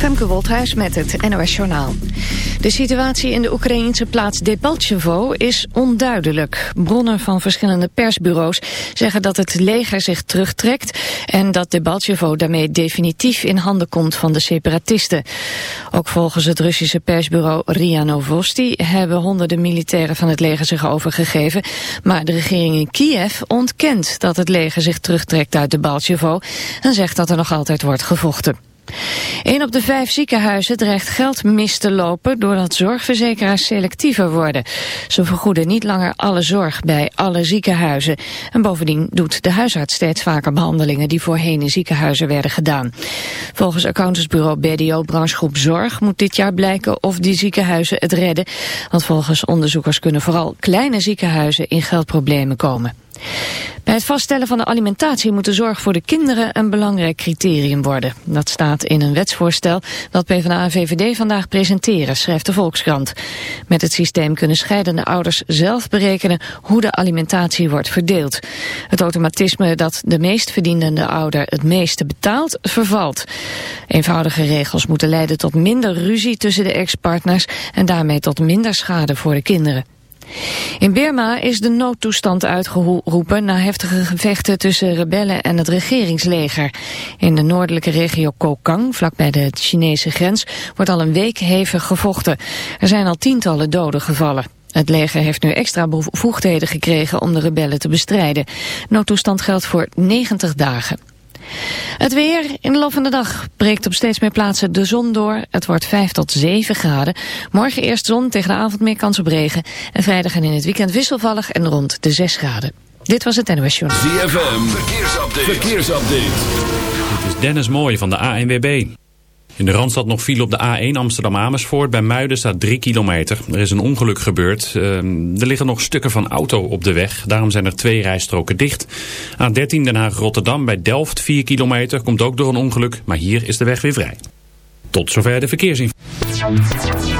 Femke Wolthuis met het NOS Journaal. De situatie in de Oekraïense plaats Debaltjevo is onduidelijk. Bronnen van verschillende persbureaus zeggen dat het leger zich terugtrekt... en dat Debaltjevo daarmee definitief in handen komt van de separatisten. Ook volgens het Russische persbureau RIA Novosti... hebben honderden militairen van het leger zich overgegeven... maar de regering in Kiev ontkent dat het leger zich terugtrekt uit Debaltjevo... en zegt dat er nog altijd wordt gevochten. Een op de vijf ziekenhuizen dreigt geld mis te lopen doordat zorgverzekeraars selectiever worden. Ze vergoeden niet langer alle zorg bij alle ziekenhuizen. En bovendien doet de huisarts steeds vaker behandelingen die voorheen in ziekenhuizen werden gedaan. Volgens accountantsbureau BDO Branchegroep Zorg moet dit jaar blijken of die ziekenhuizen het redden. Want volgens onderzoekers kunnen vooral kleine ziekenhuizen in geldproblemen komen. Bij het vaststellen van de alimentatie moet de zorg voor de kinderen een belangrijk criterium worden. Dat staat in een wetsvoorstel dat PvdA en VVD vandaag presenteren, schrijft de Volkskrant. Met het systeem kunnen scheidende ouders zelf berekenen hoe de alimentatie wordt verdeeld. Het automatisme dat de meest verdienende ouder het meeste betaalt, vervalt. Eenvoudige regels moeten leiden tot minder ruzie tussen de ex-partners en daarmee tot minder schade voor de kinderen. In Burma is de noodtoestand uitgeroepen na heftige gevechten tussen rebellen en het regeringsleger. In de noordelijke regio Kokang, vlakbij de Chinese grens, wordt al een week hevig gevochten. Er zijn al tientallen doden gevallen. Het leger heeft nu extra bevoegdheden gekregen om de rebellen te bestrijden. Noodtoestand geldt voor 90 dagen. Het weer in de loop van de dag breekt op steeds meer plaatsen de zon door. Het wordt 5 tot 7 graden. Morgen eerst zon, tegen de avond meer kans op regen. En vrijdag en in het weekend wisselvallig en rond de 6 graden. Dit was het NOS Journal. ZFM, verkeersupdate. verkeersupdate. Dit is Dennis Mooij van de ANWB. In de Randstad nog file op de A1 Amsterdam-Amersfoort. Bij Muiden staat 3 kilometer. Er is een ongeluk gebeurd. Ehm, er liggen nog stukken van auto op de weg. Daarom zijn er twee rijstroken dicht. A13 Den Haag-Rotterdam bij Delft 4 kilometer. Komt ook door een ongeluk. Maar hier is de weg weer vrij. Tot zover de verkeersinformatie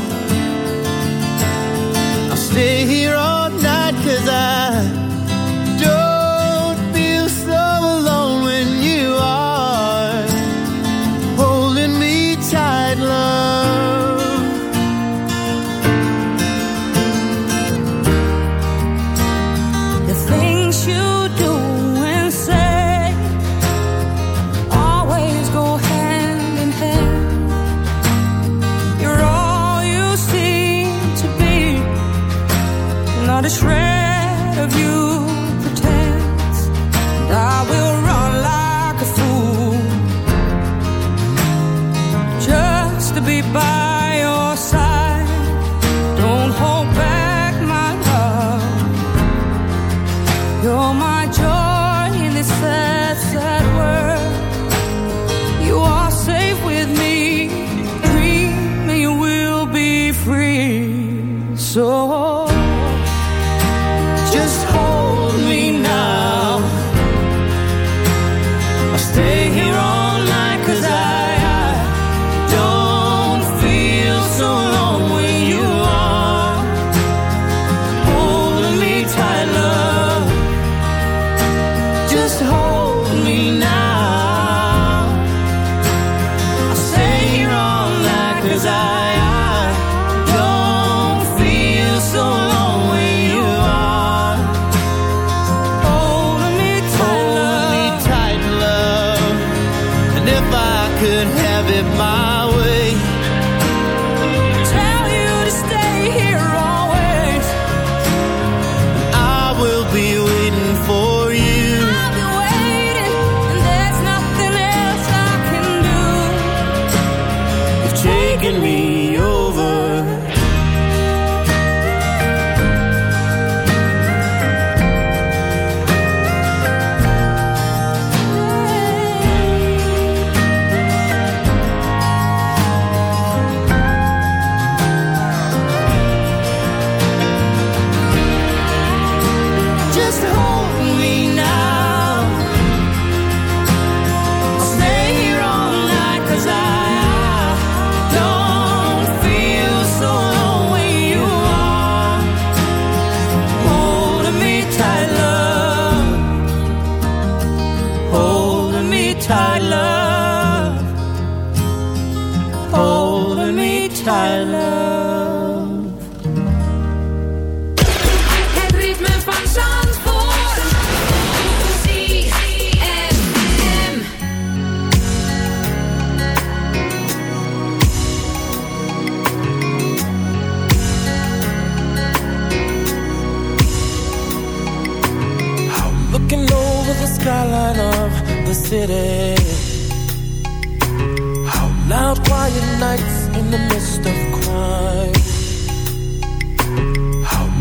Stay here all night cause I me now.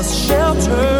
us shelter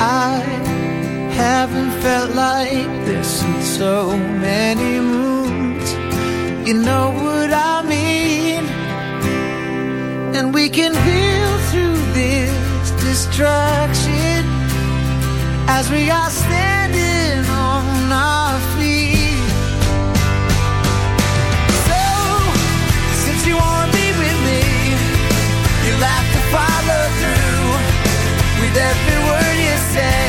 I haven't felt like this in so many moons. You know what I mean? And we can heal through this distraction as we are standing on our feet. So, since you wanna be with me, you'll have to follow through with every day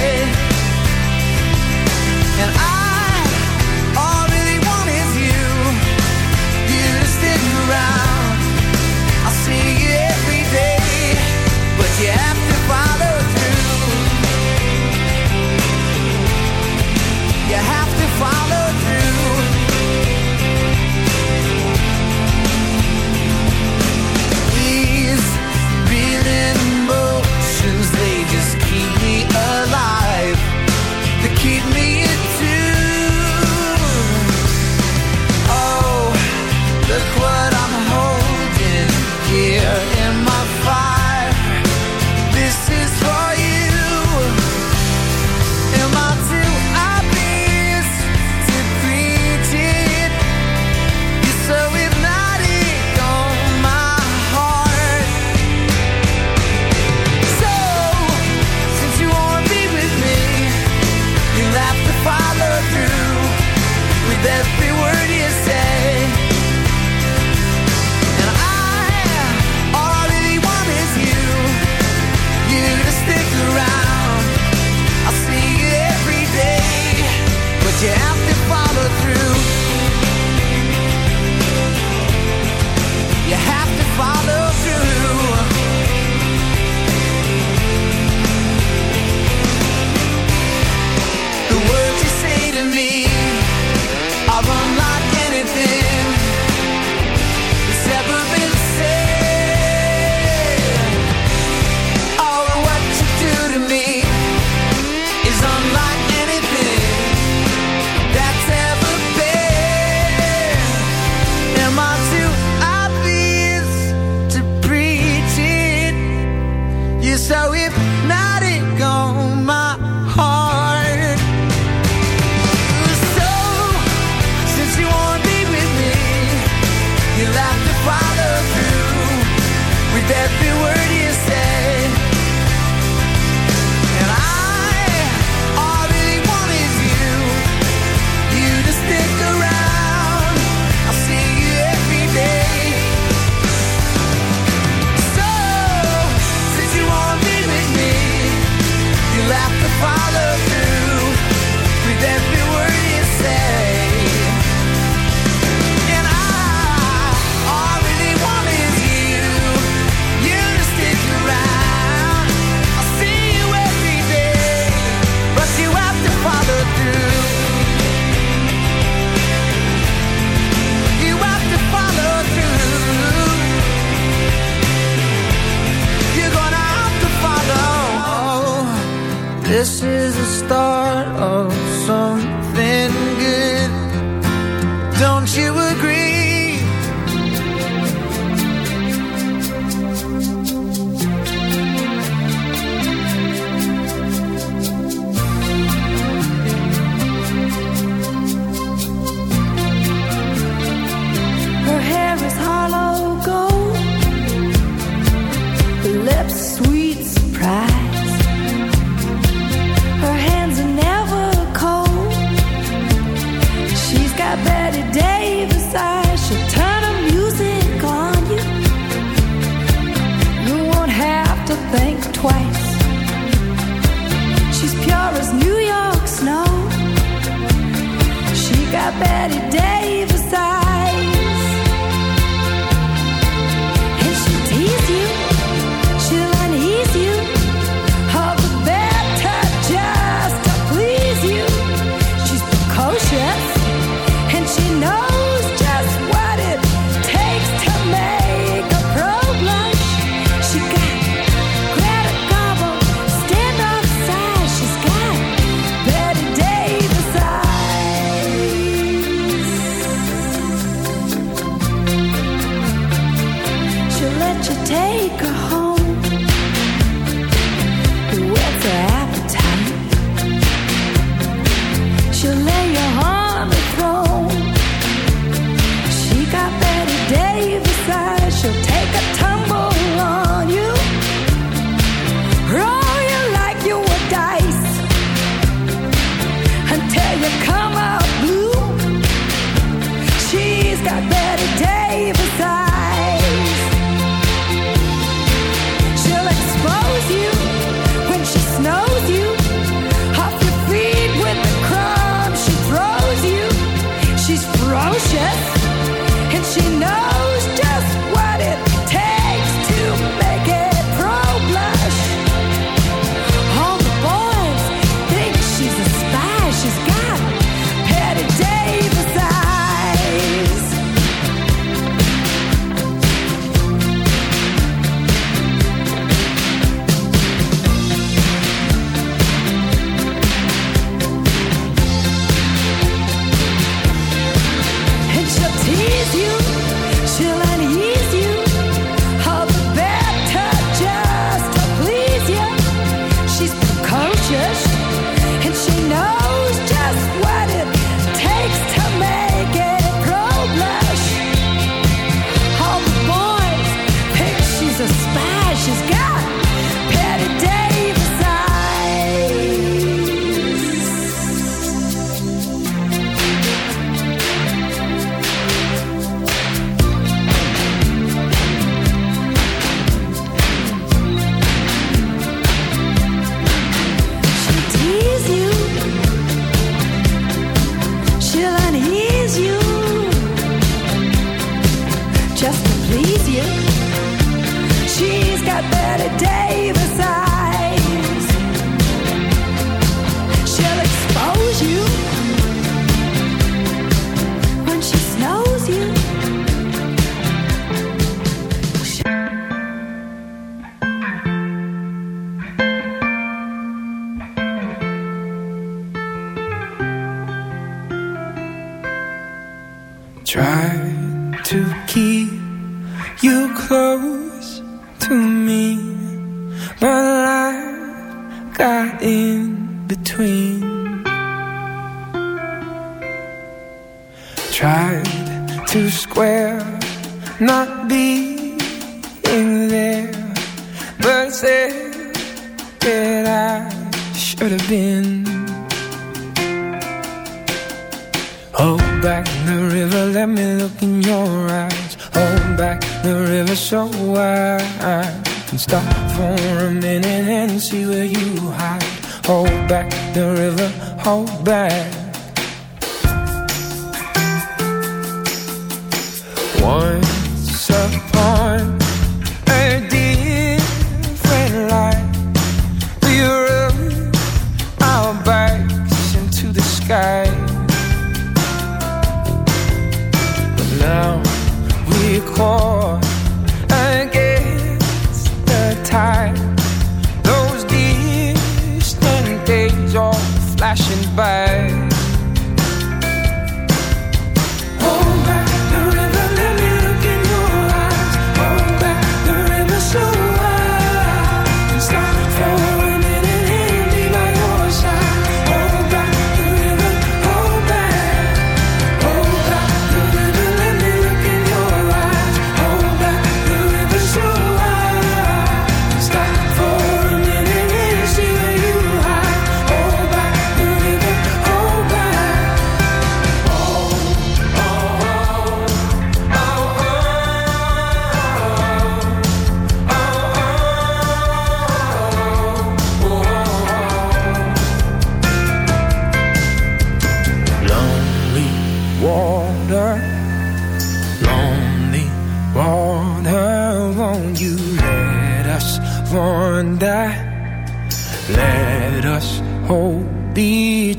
flashing by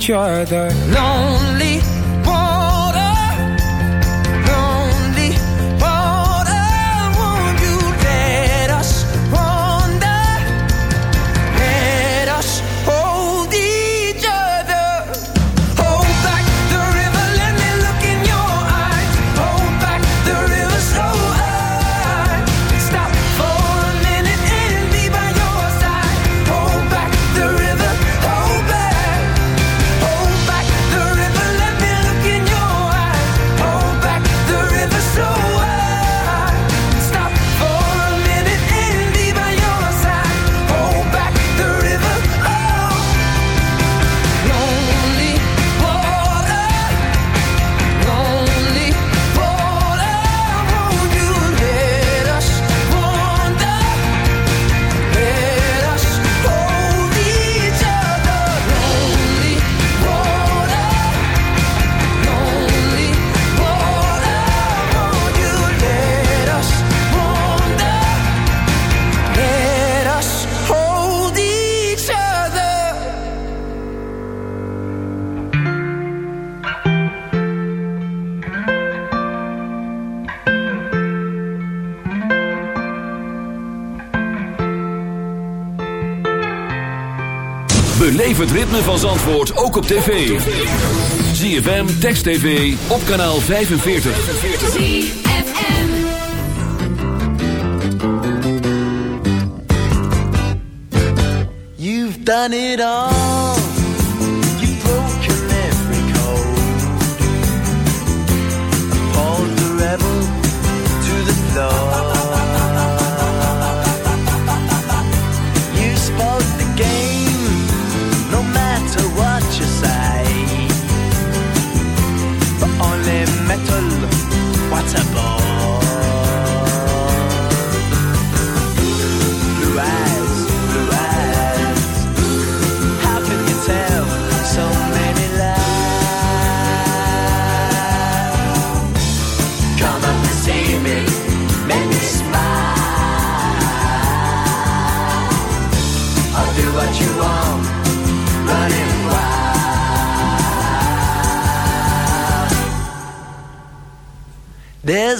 each other. No. van antwoord ook op tv. ZFM, Text TV, op kanaal 45. You've done it all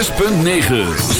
106.9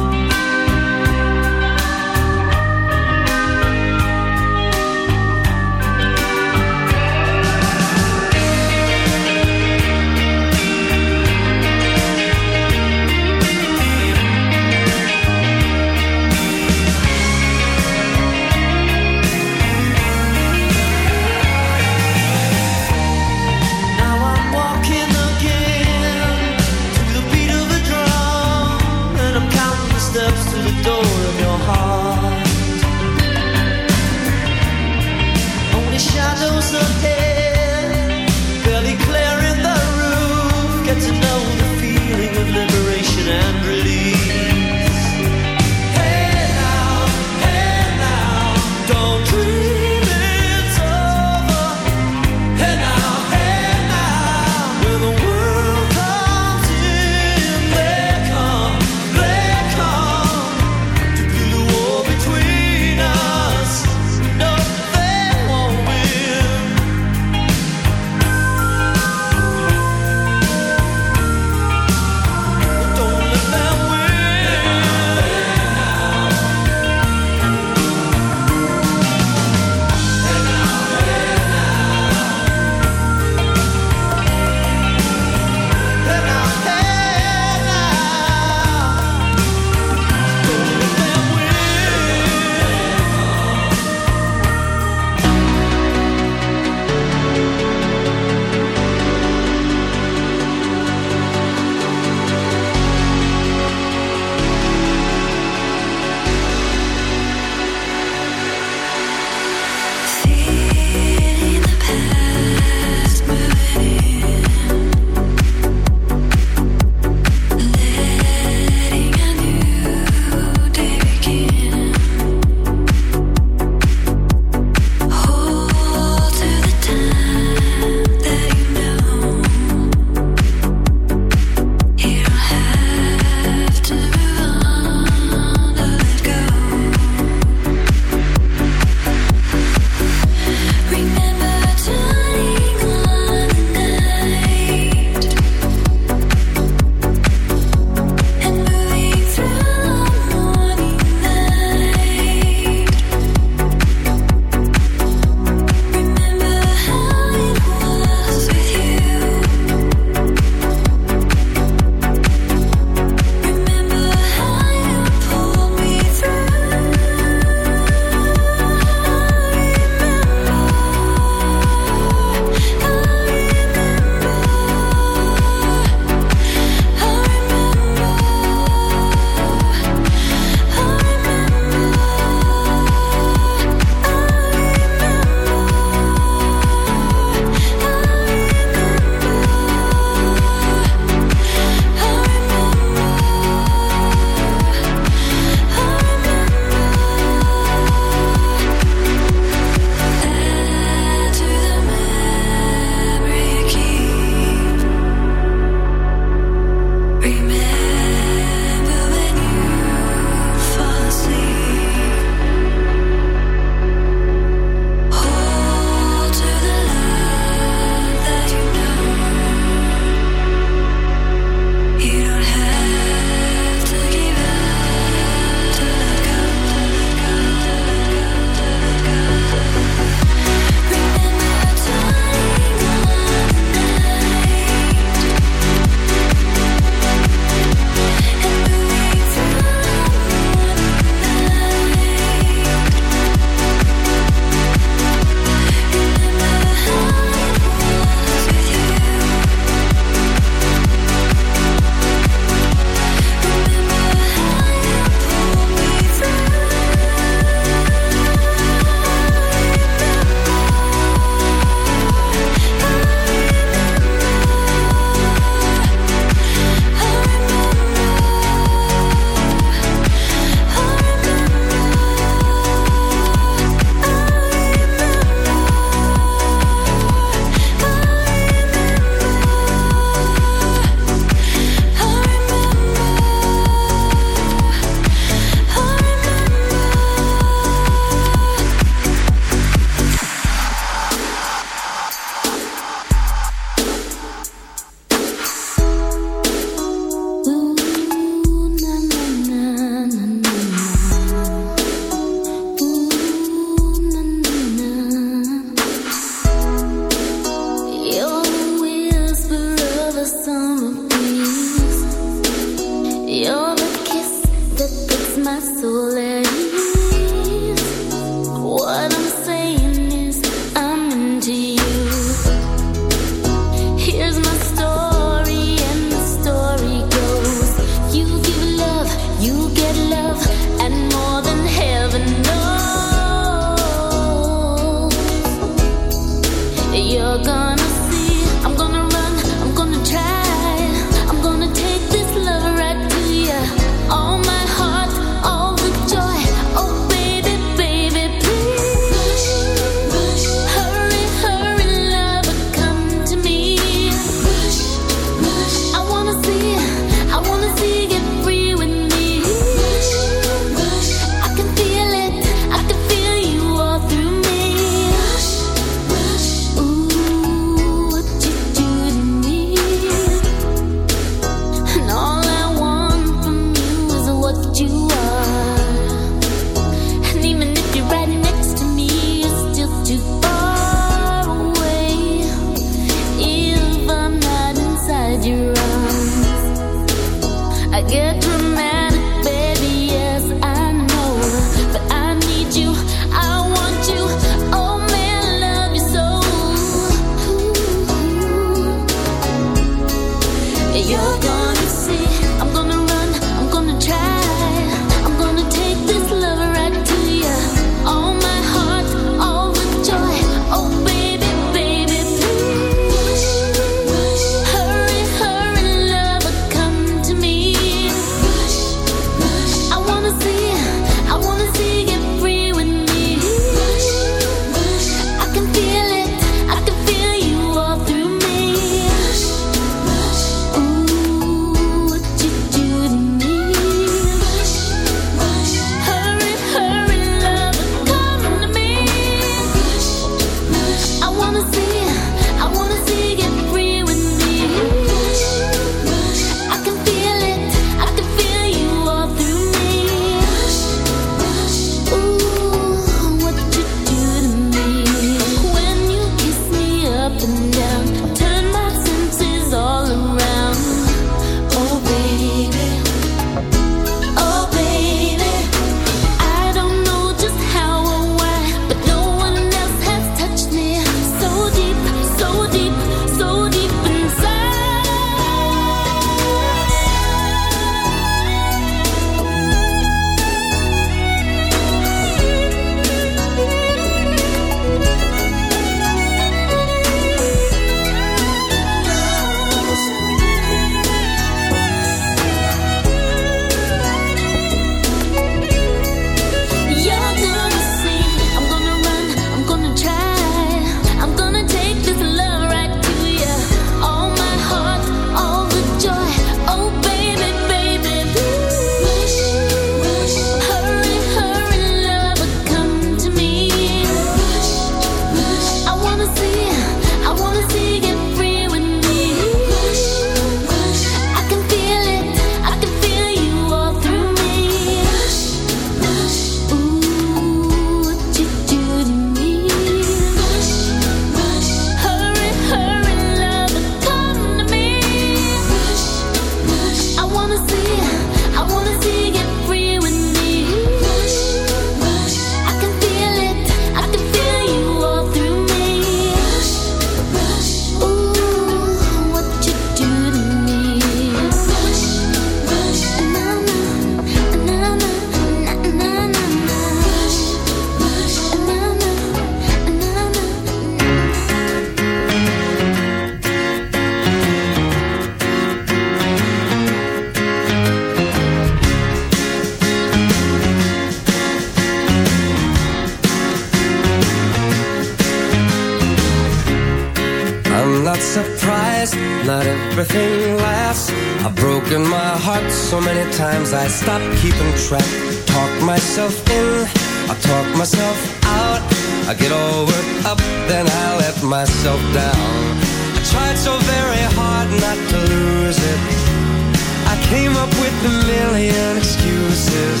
up with a million excuses.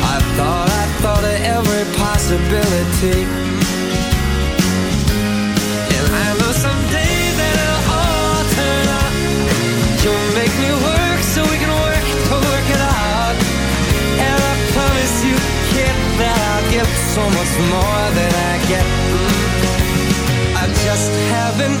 I thought, I thought of every possibility. And I know someday that it'll all turn up You'll make me work so we can work to work it out. And I promise you, kid, that I'll give so much more than I get. I just haven't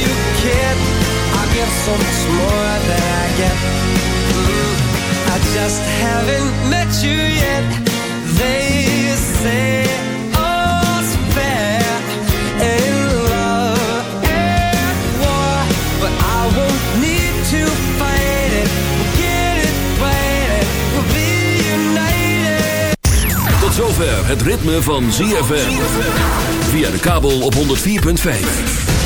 You, more. Mm. I just haven't met you yet. They say. Tot zover het ritme van ZFM. Via de kabel op 104.5.